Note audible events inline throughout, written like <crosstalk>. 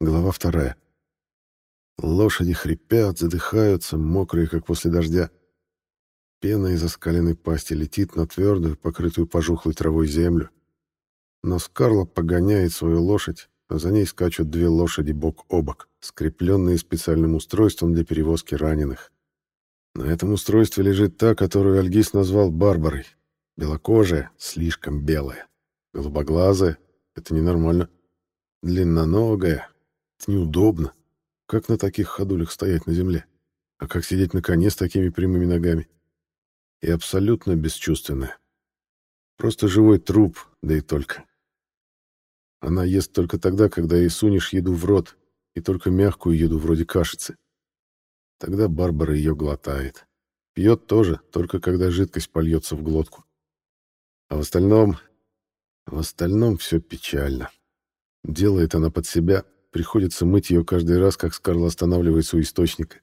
Глава вторая. Лошади хрипят, задыхаются, мокрые, как после дождя. Пена из оскаленной пасти летит на твердую, покрытую пожухлой травой землю. Но Скарла погоняет свою лошадь, а за ней скачут две лошади бок о бок, скрепленные специальным устройством для перевозки раненых. На этом устройстве лежит та, которую Альгис назвал Барбарой. Белокожая, слишком белая. Голубоглазая — это ненормально. Длинноногая — это неудобно. Как на таких ходулях стоять на земле? А как сидеть на коне с такими прямыми ногами? И абсолютно бесчувственная. Просто живой труп, да и только. Она ест только тогда, когда ей сунешь еду в рот, и только мягкую еду, вроде кашицы. Тогда Барбара ее глотает. Пьет тоже, только когда жидкость польется в глотку. А в остальном... В остальном все печально. Делает она под себя, Приходится мыть ее каждый раз, как Скарла останавливается у источника.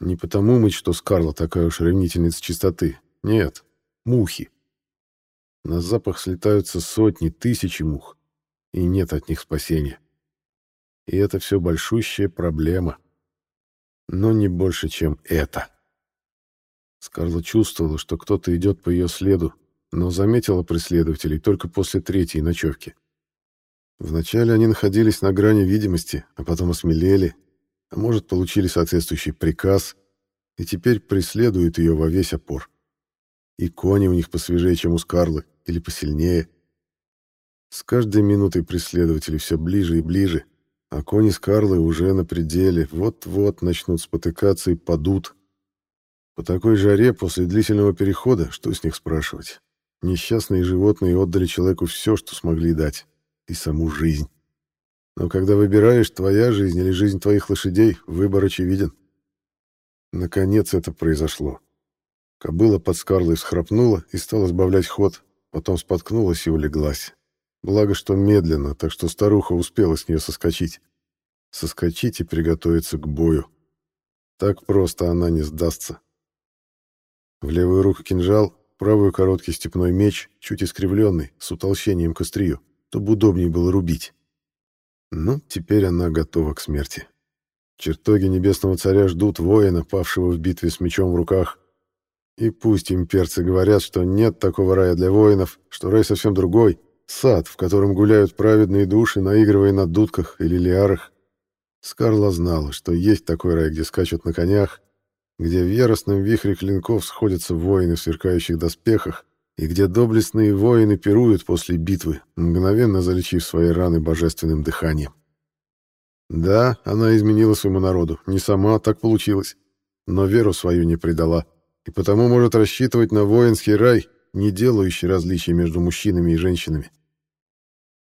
Не потому мыть, что Скарла такая уж ревнительница чистоты. Нет, мухи. На запах слетаются сотни, тысячи мух, и нет от них спасения. И это все большущая проблема. Но не больше, чем это. Скарла чувствовала, что кто-то идет по ее следу, но заметила преследователей только после третьей ночевки. Вначале они находились на грани видимости, а потом осмелели, а может, получили соответствующий приказ, и теперь преследуют ее во весь опор. И кони у них посвежее, чем у Скарлы, или посильнее. С каждой минутой преследователи все ближе и ближе, а кони Скарлы уже на пределе, вот-вот начнут спотыкаться и падут. По такой жаре после длительного перехода, что с них спрашивать? Несчастные животные отдали человеку все, что смогли дать и саму жизнь. Но когда выбираешь, твоя жизнь или жизнь твоих лошадей, выбор очевиден. Наконец это произошло. Кобыла под скарлой всхрапнула и стала сбавлять ход, потом споткнулась и улеглась. Благо, что медленно, так что старуха успела с нее соскочить. Соскочить и приготовиться к бою. Так просто она не сдастся. В левую руку кинжал, правую короткий степной меч, чуть искривленный, с утолщением к острию чтобы удобнее было рубить. Ну, теперь она готова к смерти. Чертоги Небесного Царя ждут воина, павшего в битве с мечом в руках. И пусть имперцы говорят, что нет такого рая для воинов, что рай совсем другой, сад, в котором гуляют праведные души, наигрывая на дудках или лиарах. Скарла знала, что есть такой рай, где скачут на конях, где в яростном вихре клинков сходятся воины в сверкающих доспехах, и где доблестные воины пируют после битвы, мгновенно залечив свои раны божественным дыханием. Да, она изменила своему народу, не сама, так получилось, но веру свою не предала, и потому может рассчитывать на воинский рай, не делающий различий между мужчинами и женщинами.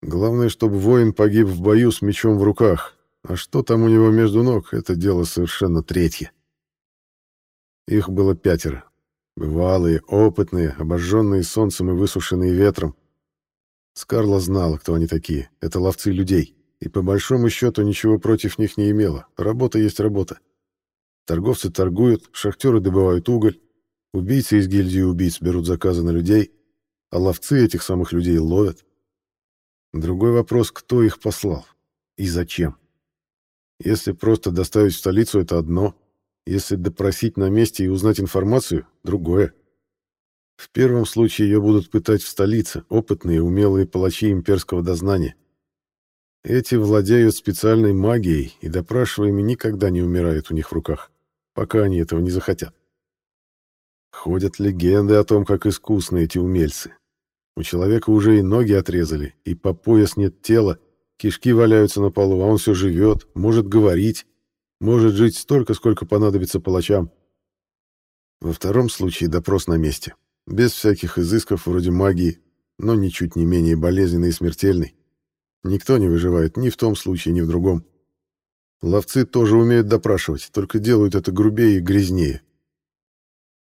Главное, чтобы воин погиб в бою с мечом в руках, а что там у него между ног, это дело совершенно третье. Их было пятеро, Бывалые, опытные, обожженные солнцем и высушенные ветром. Скарла знала, кто они такие. Это ловцы людей. И по большому счету ничего против них не имела. Работа есть работа. Торговцы торгуют, шахтеры добывают уголь, убийцы из гильдии убийц берут заказы на людей, а ловцы этих самых людей ловят. Другой вопрос, кто их послал и зачем. Если просто доставить в столицу, это одно — если допросить на месте и узнать информацию — другое. В первом случае ее будут пытать в столице опытные, умелые палачи имперского дознания. Эти владеют специальной магией, и допрашиваемые никогда не умирают у них в руках, пока они этого не захотят. Ходят легенды о том, как искусны эти умельцы. У человека уже и ноги отрезали, и по пояс нет тела, кишки валяются на полу, а он все живет, может говорить, может жить столько, сколько понадобится палачам. Во втором случае допрос на месте, без всяких изысков вроде магии, но ничуть не менее болезненный и смертельный. Никто не выживает ни в том случае, ни в другом. Ловцы тоже умеют допрашивать, только делают это грубее и грязнее.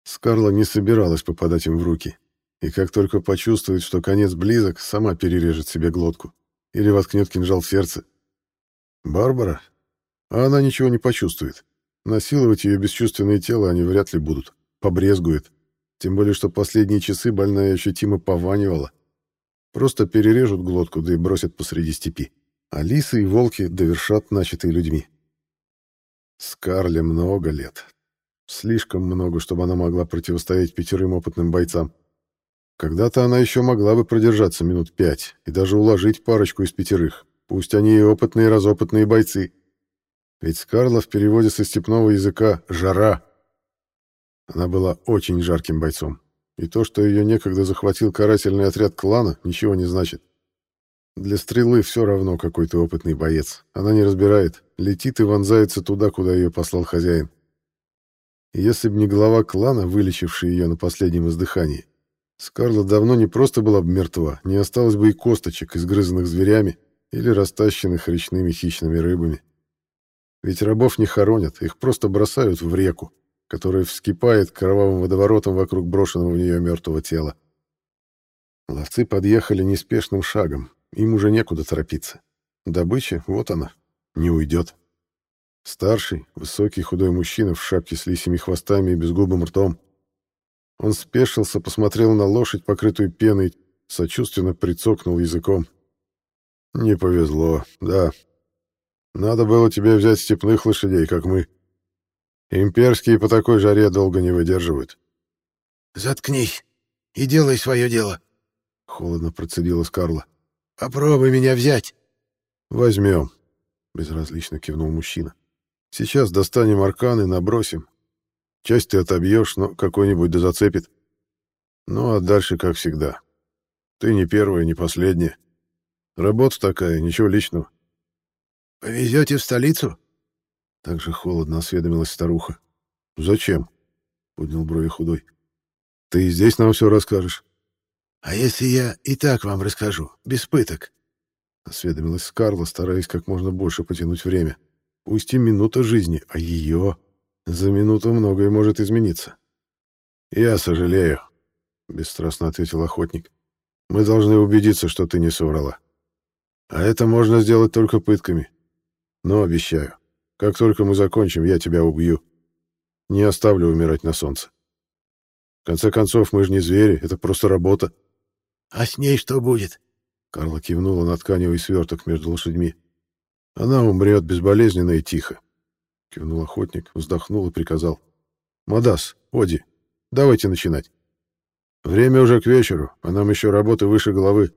Скарла не собиралась попадать им в руки, и как только почувствует, что конец близок, сама перережет себе глотку или воткнет кинжал в сердце. Барбара, а она ничего не почувствует. Насиловать ее бесчувственное тело они вряд ли будут. Побрезгует. Тем более, что последние часы больная ощутимо пованивала. Просто перережут глотку, да и бросят посреди степи. а лисы и волки довершат начатые людьми. Скарле много лет. Слишком много, чтобы она могла противостоять пятерым опытным бойцам. Когда-то она еще могла бы продержаться минут пять и даже уложить парочку из пятерых, пусть они и опытные и разопытные бойцы. Ведь Скарла в переводе со степного языка «жара». Она была очень жарким бойцом, и то, что ее некогда захватил карательный отряд клана, ничего не значит. Для стрелы все равно какой то опытный боец. Она не разбирает, летит и вонзается туда, куда ее послал хозяин. Если бы не глава клана, вылечивший ее на последнем издыхании, Скарла давно не просто была бы мертва, не осталось бы и косточек, изгрызанных зверями или растащенных речными хищными рыбами. Ведь рабов не хоронят, их просто бросают в реку, которая вскипает кровавым водоворотом вокруг брошенного в нее мертвого тела. Ловцы подъехали неспешным шагом, им уже некуда торопиться. Добыча, вот она, не уйдет. Старший, высокий худой мужчина в шапке с лисими хвостами и безгубым ртом, он спешился, посмотрел на лошадь, покрытую пеной, сочувственно прицокнул языком. «Не повезло, да. Надо было тебе взять степных лошадей, как мы. Имперские по такой жаре долго не выдерживают». «Заткнись и делай свое дело», — холодно процедила Скарла. «Попробуй меня взять». «Возьмем», — безразлично кивнул мужчина. «Сейчас достанем арканы, набросим, Часть ты отобьешь, но какой-нибудь да зацепит. Ну, а дальше как всегда. Ты не первая, не последняя. Работа такая, ничего личного. «Повезете в столицу?» Так же холодно осведомилась старуха. «Зачем?» — поднял брови худой. «Ты здесь нам все расскажешь». «А если я и так вам расскажу, без пыток?» — осведомилась Скарла, стараясь как можно больше потянуть время. «Пусть и минута жизни, а ее...» За минуту многое может измениться. Я сожалею, бесстрастно ответил охотник. Мы должны убедиться, что ты не соврала. А это можно сделать только пытками. Но обещаю, как только мы закончим, я тебя убью. Не оставлю умирать на солнце. В конце концов, мы же не звери, это просто работа. А с ней что будет? Карла кивнула на тканевый сверток между лошадьми. Она умрет безболезненно и тихо. — кивнул охотник, вздохнул и приказал. «Мадас, Оди, давайте начинать. Время уже к вечеру, а нам еще работы выше головы».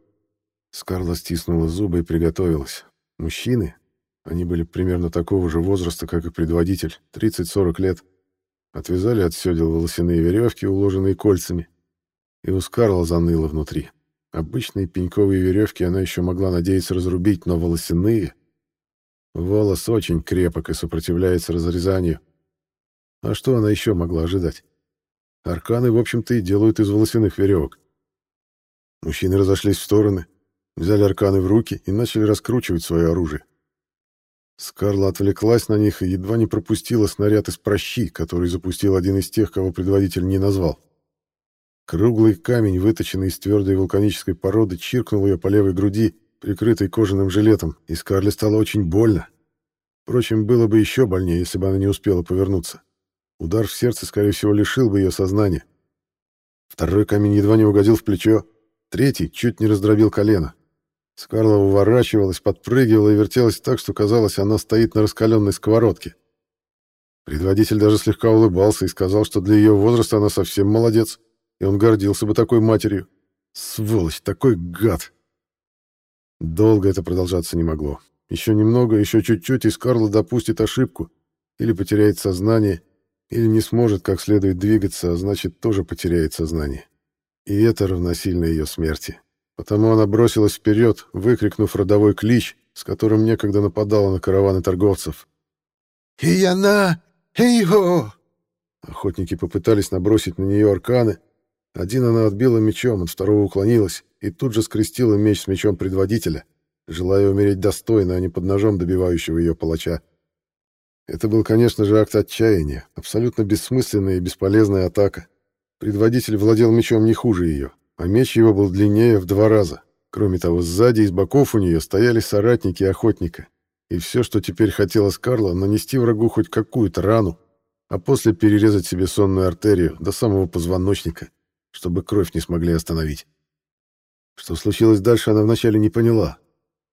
Скарла стиснула зубы и приготовилась. Мужчины, они были примерно такого же возраста, как и предводитель, 30-40 лет, отвязали от седел волосяные веревки, уложенные кольцами, и у Скарла заныло внутри. Обычные пеньковые веревки она еще могла надеяться разрубить, но волосяные Волос очень крепок и сопротивляется разрезанию. А что она еще могла ожидать? Арканы, в общем-то, и делают из волосяных веревок. Мужчины разошлись в стороны, взяли арканы в руки и начали раскручивать свое оружие. Скарла отвлеклась на них и едва не пропустила снаряд из прощи, который запустил один из тех, кого предводитель не назвал. Круглый камень, выточенный из твердой вулканической породы, чиркнул ее по левой груди, прикрытой кожаным жилетом, и Скарле стало очень больно. Впрочем, было бы еще больнее, если бы она не успела повернуться. Удар в сердце, скорее всего, лишил бы ее сознания. Второй камень едва не угодил в плечо, третий чуть не раздробил колено. Скарла уворачивалась, подпрыгивала и вертелась так, что казалось, она стоит на раскаленной сковородке. Предводитель даже слегка улыбался и сказал, что для ее возраста она совсем молодец, и он гордился бы такой матерью. Сволочь, такой гад! Долго это продолжаться не могло. Еще немного, еще чуть-чуть, и Скарла допустит ошибку. Или потеряет сознание, или не сможет как следует двигаться, а значит, тоже потеряет сознание. И это равносильно ее смерти. Потому она бросилась вперед, выкрикнув родовой клич, с которым некогда нападала на караваны торговцев. «Ияна! Эйго!» Охотники попытались набросить на нее арканы, один она отбила мечом, от второго уклонилась и тут же скрестила меч с мечом предводителя, желая умереть достойно, а не под ножом добивающего ее палача. Это был, конечно же, акт отчаяния, абсолютно бессмысленная и бесполезная атака. Предводитель владел мечом не хуже ее, а меч его был длиннее в два раза. Кроме того, сзади и с боков у нее стояли соратники охотника. И все, что теперь хотела Скарла, нанести врагу хоть какую-то рану, а после перерезать себе сонную артерию до самого позвоночника чтобы кровь не смогли остановить. Что случилось дальше, она вначале не поняла.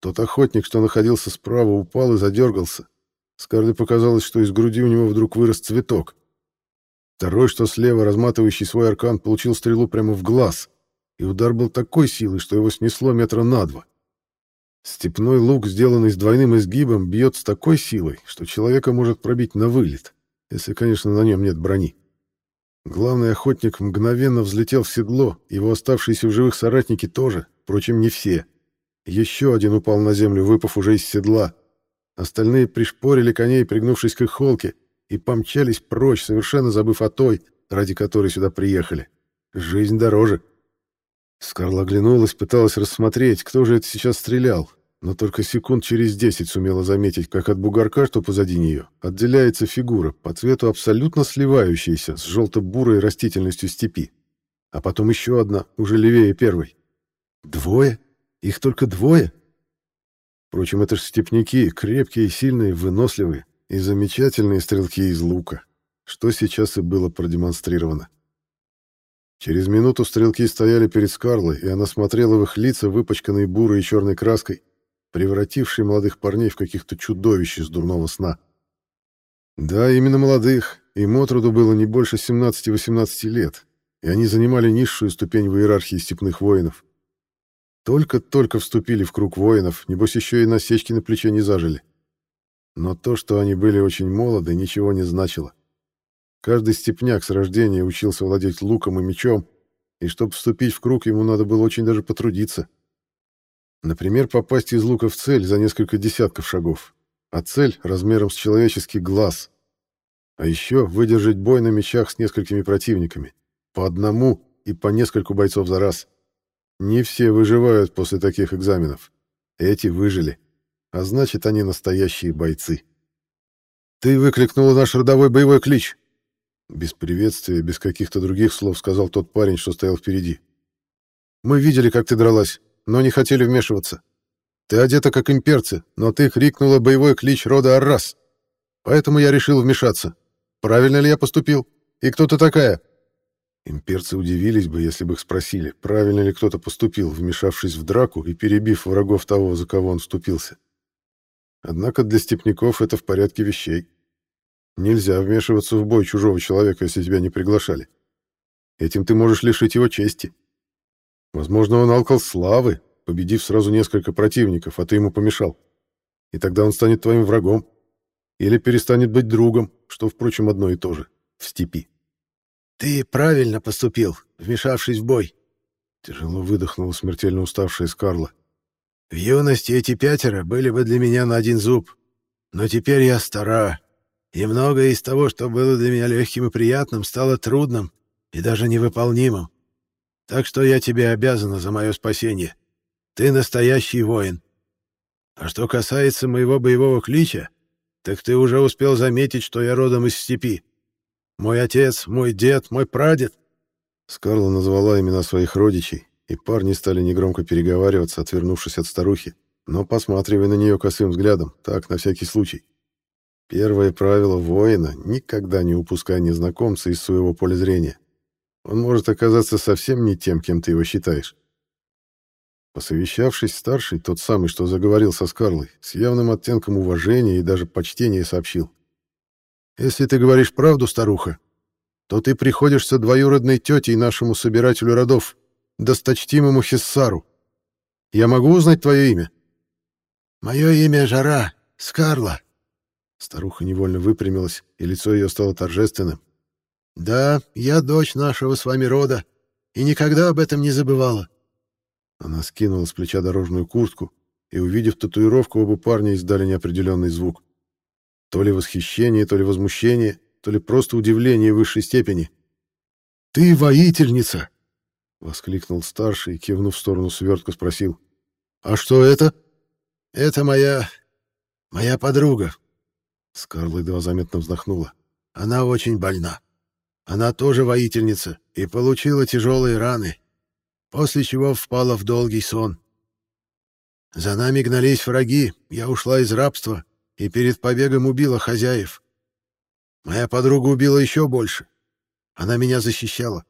Тот охотник, что находился справа, упал и задергался. Скарле показалось, что из груди у него вдруг вырос цветок. Второй, что слева, разматывающий свой аркан, получил стрелу прямо в глаз, и удар был такой силой, что его снесло метра на два. Степной лук, сделанный с двойным изгибом, бьет с такой силой, что человека может пробить на вылет, если, конечно, на нем нет брони. Главный охотник мгновенно взлетел в седло, его оставшиеся в живых соратники тоже, впрочем, не все. Еще один упал на землю, выпав уже из седла. Остальные пришпорили коней, пригнувшись к их холке, и помчались прочь, совершенно забыв о той, ради которой сюда приехали. Жизнь дороже. Скарла оглянулась, пыталась рассмотреть, кто же это сейчас стрелял, но только секунд через десять сумела заметить, как от бугорка, что позади нее, отделяется фигура, по цвету абсолютно сливающаяся с желто-бурой растительностью степи. А потом еще одна, уже левее первой. Двое? Их только двое? Впрочем, это же степняки, крепкие, сильные, выносливые и замечательные стрелки из лука, что сейчас и было продемонстрировано. Через минуту стрелки стояли перед Скарлой, и она смотрела в их лица, выпачканные бурой и черной краской, превратившей молодых парней в каких-то чудовищ из дурного сна. Да, именно молодых, им отроду было не больше 17-18 лет, и они занимали низшую ступень в иерархии степных воинов. Только-только вступили в круг воинов, небось еще и насечки на плече не зажили. Но то, что они были очень молоды, ничего не значило. Каждый степняк с рождения учился владеть луком и мечом, и чтобы вступить в круг, ему надо было очень даже потрудиться. Например, попасть из лука в цель за несколько десятков шагов, а цель размером с человеческий глаз. А еще выдержать бой на мечах с несколькими противниками, по одному и по нескольку бойцов за раз. Не все выживают после таких экзаменов. Эти выжили а значит, они настоящие бойцы. «Ты выкликнула наш родовой боевой клич!» Без приветствия, без каких-то других слов сказал тот парень, что стоял впереди. «Мы видели, как ты дралась, но не хотели вмешиваться. Ты одета как имперцы, но ты крикнула боевой клич рода Аррас. Поэтому я решил вмешаться. Правильно ли я поступил? И кто ты такая?» Имперцы удивились бы, если бы их спросили, правильно ли кто-то поступил, вмешавшись в драку и перебив врагов того, за кого он вступился. Однако для степняков это в порядке вещей. Нельзя вмешиваться в бой чужого человека, если тебя не приглашали. Этим ты можешь лишить его чести. Возможно, он алкал славы, победив сразу несколько противников, а ты ему помешал. И тогда он станет твоим врагом. Или перестанет быть другом, что, впрочем, одно и то же, в степи. «Ты правильно поступил, вмешавшись в бой», — тяжело выдохнула смертельно уставшая Скарла. В юности эти пятеро были бы для меня на один зуб. Но теперь я стара, и многое из того, что было для меня легким и приятным, стало трудным и даже невыполнимым. Так что я тебе обязана за мое спасение. Ты настоящий воин. А что касается моего боевого клича, так ты уже успел заметить, что я родом из степи. Мой отец, мой дед, мой прадед. Скарла назвала имена своих родичей, и парни стали негромко переговариваться, отвернувшись от старухи, но посматривая на нее косым взглядом, так, на всякий случай. Первое правило воина — никогда не упускай незнакомца из своего поля зрения. Он может оказаться совсем не тем, кем ты его считаешь. Посовещавшись, старший, тот самый, что заговорил со Скарлой, с явным оттенком уважения и даже почтения сообщил. «Если ты говоришь правду, старуха, то ты приходишься двоюродной тетей нашему собирателю родов, досточтимому Хиссару. Я могу узнать твое имя?» «Мое имя Жара, Скарла». Старуха невольно выпрямилась, и лицо ее стало торжественным. «Да, я дочь нашего с вами рода, и никогда об этом не забывала». Она скинула с плеча дорожную куртку, и, увидев татуировку, оба парня издали неопределенный звук. То ли восхищение, то ли возмущение, то ли просто удивление высшей степени. «Ты воительница!» — воскликнул старший и, кивнув в сторону свертка, спросил. «А что это?» «Это моя... моя подруга». Скарла едва заметно вздохнула. «Она очень больна. Она тоже воительница и получила тяжелые раны, после чего впала в долгий сон. За нами гнались враги, я ушла из рабства и перед побегом убила хозяев. Моя подруга убила еще больше. Она меня защищала.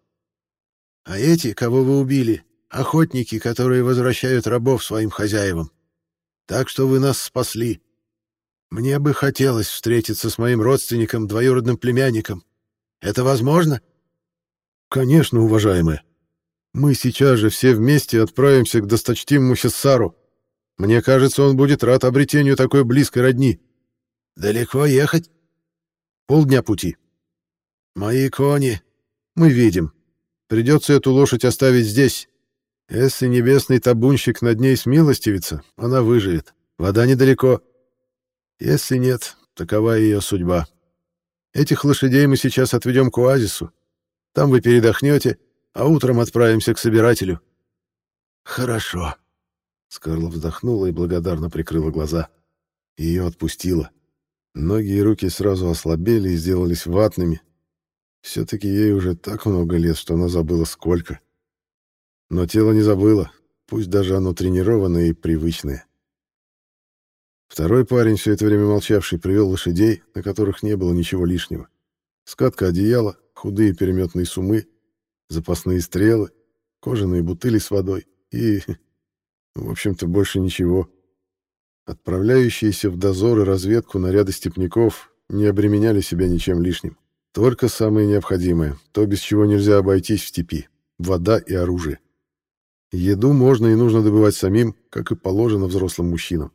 А эти, кого вы убили, охотники, которые возвращают рабов своим хозяевам. Так что вы нас спасли. Мне бы хотелось встретиться с моим родственником, двоюродным племянником. Это возможно? Конечно, уважаемая. Мы сейчас же все вместе отправимся к досточтимому Сессару. Мне кажется, он будет рад обретению такой близкой родни. Далеко ехать? Полдня пути. Мои кони. Мы видим. Придется эту лошадь оставить здесь. Если небесный табунщик над ней смилостивится, она выживет. Вода недалеко. Если нет, такова ее судьба. Этих лошадей мы сейчас отведем к оазису. Там вы передохнете, а утром отправимся к собирателю. Хорошо. Скарла вздохнула и благодарно прикрыла глаза. Ее отпустило. Ноги и руки сразу ослабели и сделались ватными. Все-таки ей уже так много лет, что она забыла сколько. Но тело не забыло, пусть даже оно тренированное и привычное. Второй парень, все это время молчавший, привел лошадей, на которых не было ничего лишнего. Скатка одеяла, худые переметные сумы, запасные стрелы, кожаные бутыли с водой и, <laughs> в общем-то, больше ничего. Отправляющиеся в дозор и разведку наряды степняков не обременяли себя ничем лишним. Только самое необходимое, то, без чего нельзя обойтись в степи — вода и оружие. Еду можно и нужно добывать самим, как и положено взрослым мужчинам.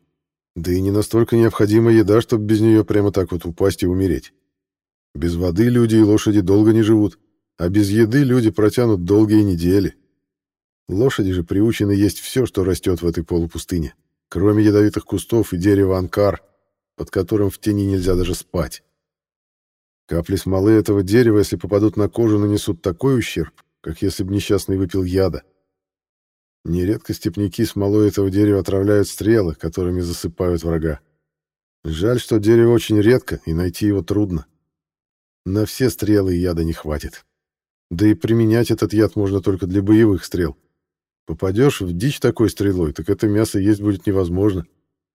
Да и не настолько необходима еда, чтобы без нее прямо так вот упасть и умереть. Без воды люди и лошади долго не живут, а без еды люди протянут долгие недели. Лошади же приучены есть все, что растет в этой полупустыне кроме ядовитых кустов и дерева анкар, под которым в тени нельзя даже спать. Капли смолы этого дерева, если попадут на кожу, нанесут такой ущерб, как если бы несчастный выпил яда. Нередко степняки смолой этого дерева отравляют стрелы, которыми засыпают врага. Жаль, что дерево очень редко, и найти его трудно. На все стрелы яда не хватит. Да и применять этот яд можно только для боевых стрел. Попадешь в дичь такой стрелой, так это мясо есть будет невозможно.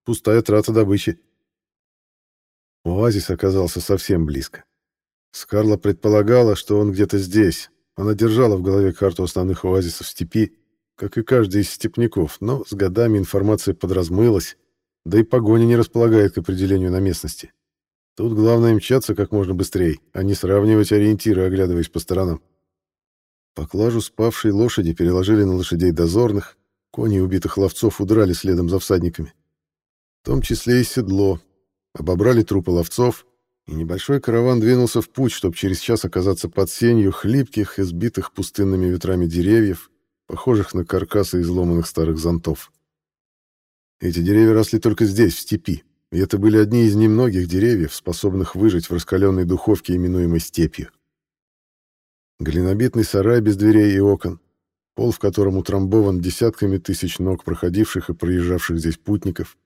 Пустая трата добычи. Оазис оказался совсем близко. Скарла предполагала, что он где-то здесь. Она держала в голове карту основных оазисов степи, как и каждый из степняков, но с годами информация подразмылась, да и погоня не располагает к определению на местности. Тут главное мчаться как можно быстрее, а не сравнивать ориентиры, оглядываясь по сторонам. Поклажу спавшей лошади переложили на лошадей дозорных, кони убитых ловцов удрали следом за всадниками. В том числе и седло. Обобрали трупы ловцов, и небольшой караван двинулся в путь, чтобы через час оказаться под сенью хлипких, избитых пустынными ветрами деревьев, похожих на каркасы изломанных старых зонтов. Эти деревья росли только здесь, в степи, и это были одни из немногих деревьев, способных выжить в раскаленной духовке, именуемой степью. Глинобитный сарай без дверей и окон, пол в котором утрамбован десятками тысяч ног проходивших и проезжавших здесь путников,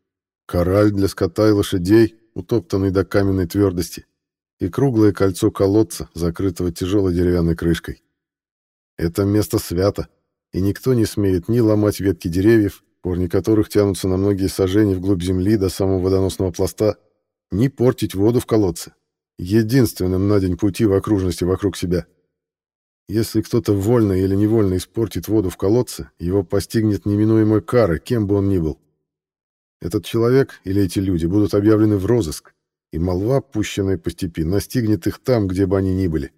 кораль для скота и лошадей, утоптанный до каменной твердости, и круглое кольцо колодца, закрытого тяжелой деревянной крышкой. Это место свято, и никто не смеет ни ломать ветки деревьев, корни которых тянутся на многие сажения вглубь земли до самого водоносного пласта, ни портить воду в колодце, единственным на день пути в окружности вокруг себя — если кто-то вольно или невольно испортит воду в колодце, его постигнет неминуемая кара, кем бы он ни был. Этот человек или эти люди будут объявлены в розыск, и молва, пущенная по степи, настигнет их там, где бы они ни были.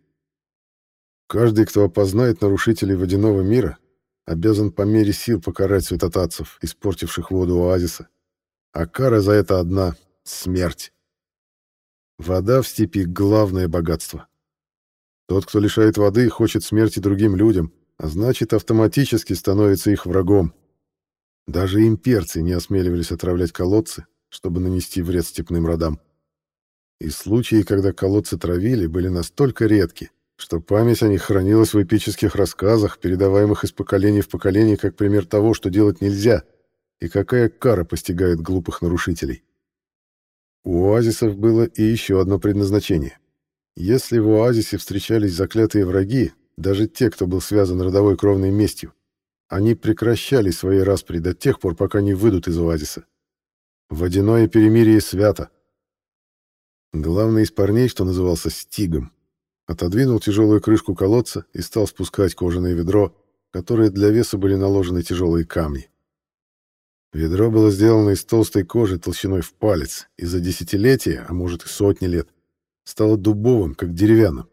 Каждый, кто опознает нарушителей водяного мира, обязан по мере сил покарать святотатцев, испортивших воду оазиса. А кара за это одна — смерть. Вода в степи — главное богатство. Тот, кто лишает воды, хочет смерти другим людям, а значит, автоматически становится их врагом. Даже имперцы не осмеливались отравлять колодцы, чтобы нанести вред степным родам. И случаи, когда колодцы травили, были настолько редки, что память о них хранилась в эпических рассказах, передаваемых из поколения в поколение, как пример того, что делать нельзя, и какая кара постигает глупых нарушителей. У оазисов было и еще одно предназначение. Если в оазисе встречались заклятые враги, даже те, кто был связан родовой кровной местью, они прекращали свои распри до тех пор, пока не выйдут из оазиса. Водяное перемирие свято. Главный из парней, что назывался Стигом, отодвинул тяжелую крышку колодца и стал спускать кожаное ведро, которое для веса были наложены тяжелые камни. Ведро было сделано из толстой кожи толщиной в палец, и за десятилетия, а может и сотни лет, стало дубовым, как деревянным.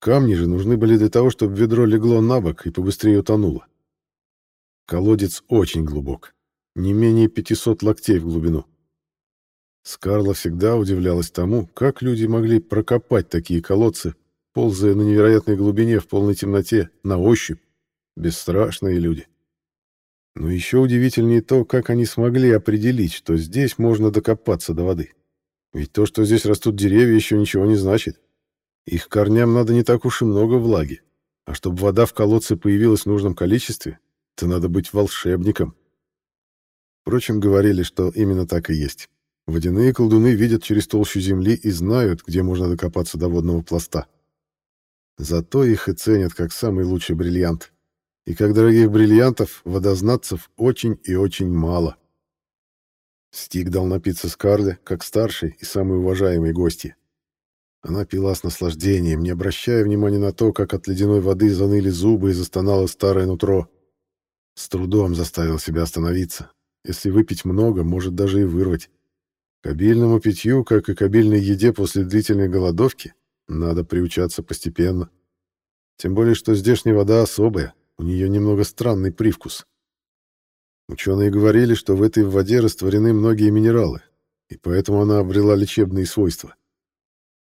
Камни же нужны были для того, чтобы ведро легло на бок и побыстрее утонуло. Колодец очень глубок, не менее 500 локтей в глубину. Скарла всегда удивлялась тому, как люди могли прокопать такие колодцы, ползая на невероятной глубине в полной темноте, на ощупь. Бесстрашные люди. Но еще удивительнее то, как они смогли определить, что здесь можно докопаться до воды. Ведь то, что здесь растут деревья, еще ничего не значит. Их корням надо не так уж и много влаги. А чтобы вода в колодце появилась в нужном количестве, то надо быть волшебником. Впрочем, говорили, что именно так и есть. Водяные колдуны видят через толщу земли и знают, где можно докопаться до водного пласта. Зато их и ценят как самый лучший бриллиант. И как дорогих бриллиантов, водознатцев очень и очень мало. Стик дал напиться Скарле, как старший и самый уважаемый гости. Она пила с наслаждением, не обращая внимания на то, как от ледяной воды заныли зубы и застонало старое нутро. С трудом заставил себя остановиться. Если выпить много, может даже и вырвать. К обильному питью, как и к обильной еде после длительной голодовки, надо приучаться постепенно. Тем более, что здешняя вода особая, у нее немного странный привкус. Ученые говорили, что в этой воде растворены многие минералы, и поэтому она обрела лечебные свойства.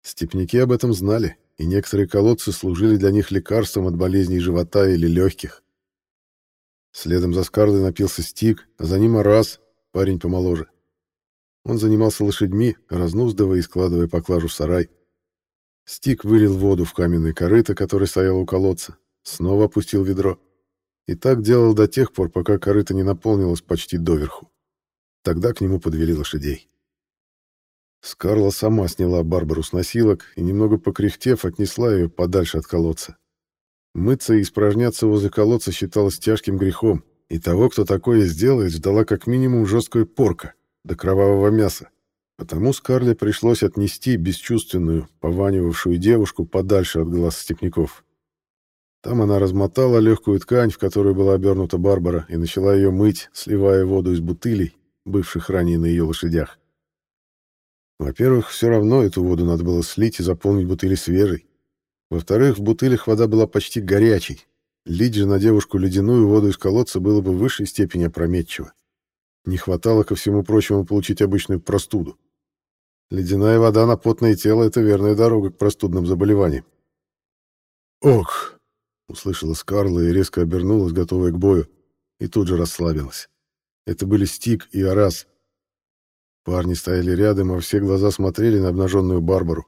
Степняки об этом знали, и некоторые колодцы служили для них лекарством от болезней живота или легких. Следом за Скарлой напился Стик, а за ним Арас, парень помоложе. Он занимался лошадьми, разнуздывая и складывая поклажу в сарай. Стик вылил воду в каменное корыто, которое стояло у колодца, снова опустил ведро. И так делал до тех пор, пока корыто не наполнилось почти доверху. Тогда к нему подвели лошадей. Скарла сама сняла Барбару с носилок и, немного покряхтев, отнесла ее подальше от колодца. Мыться и испражняться возле колодца считалось тяжким грехом, и того, кто такое сделает, ждала как минимум жесткая порка до кровавого мяса. Потому Скарле пришлось отнести бесчувственную, пованивавшую девушку подальше от глаз степняков. Там она размотала легкую ткань, в которую была обернута Барбара, и начала ее мыть, сливая воду из бутылей, бывших ранее на ее лошадях. Во-первых, все равно эту воду надо было слить и заполнить бутыли свежей. Во-вторых, в бутылях вода была почти горячей. Лить же на девушку ледяную воду из колодца было бы в высшей степени опрометчиво. Не хватало ко всему прочему получить обычную простуду. Ледяная вода на потное тело — это верная дорога к простудным заболеваниям. «Ох!» — услышала Скарла и резко обернулась, готовая к бою, и тут же расслабилась. Это были Стик и Арас. Парни стояли рядом, а все глаза смотрели на обнаженную Барбару.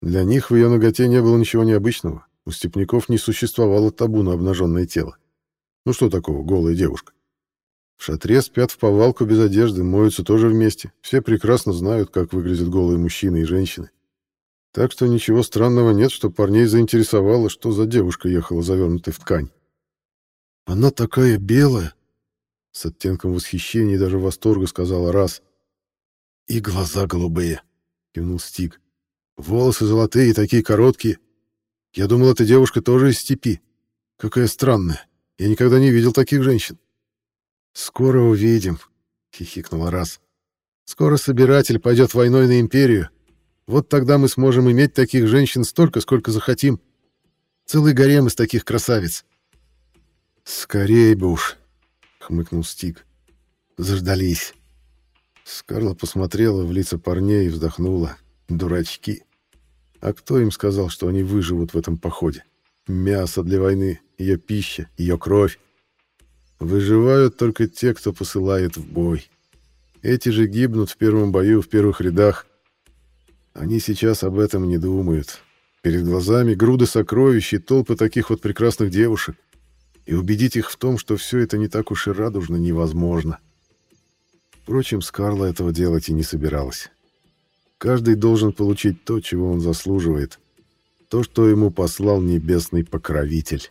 Для них в ее ноготе не было ничего необычного. У степняков не существовало табу на обнаженное тело. Ну что такого, голая девушка? В шатре спят в повалку без одежды, моются тоже вместе. Все прекрасно знают, как выглядят голые мужчины и женщины. Так что ничего странного нет, что парней заинтересовало, что за девушка ехала завернутой в ткань. «Она такая белая!» С оттенком восхищения и даже восторга сказала раз. «И глаза голубые!» — кивнул Стик. «Волосы золотые, такие короткие. Я думал, эта девушка тоже из степи. Какая странная. Я никогда не видел таких женщин». «Скоро увидим», — хихикнула раз. «Скоро собиратель пойдет войной на империю. Вот тогда мы сможем иметь таких женщин столько, сколько захотим. Целый гарем из таких красавиц». «Скорей бы уж», — хмыкнул Стик. «Заждались». Скарла посмотрела в лица парней и вздохнула. «Дурачки. А кто им сказал, что они выживут в этом походе? Мясо для войны, ее пища, ее кровь. Выживают только те, кто посылает в бой. Эти же гибнут в первом бою, в первых рядах. Они сейчас об этом не думают. Перед глазами груды сокровищ и толпы таких вот прекрасных девушек. И убедить их в том, что все это не так уж и радужно, невозможно. Впрочем, Скарла этого делать и не собиралась. Каждый должен получить то, чего он заслуживает. То, что ему послал небесный покровитель».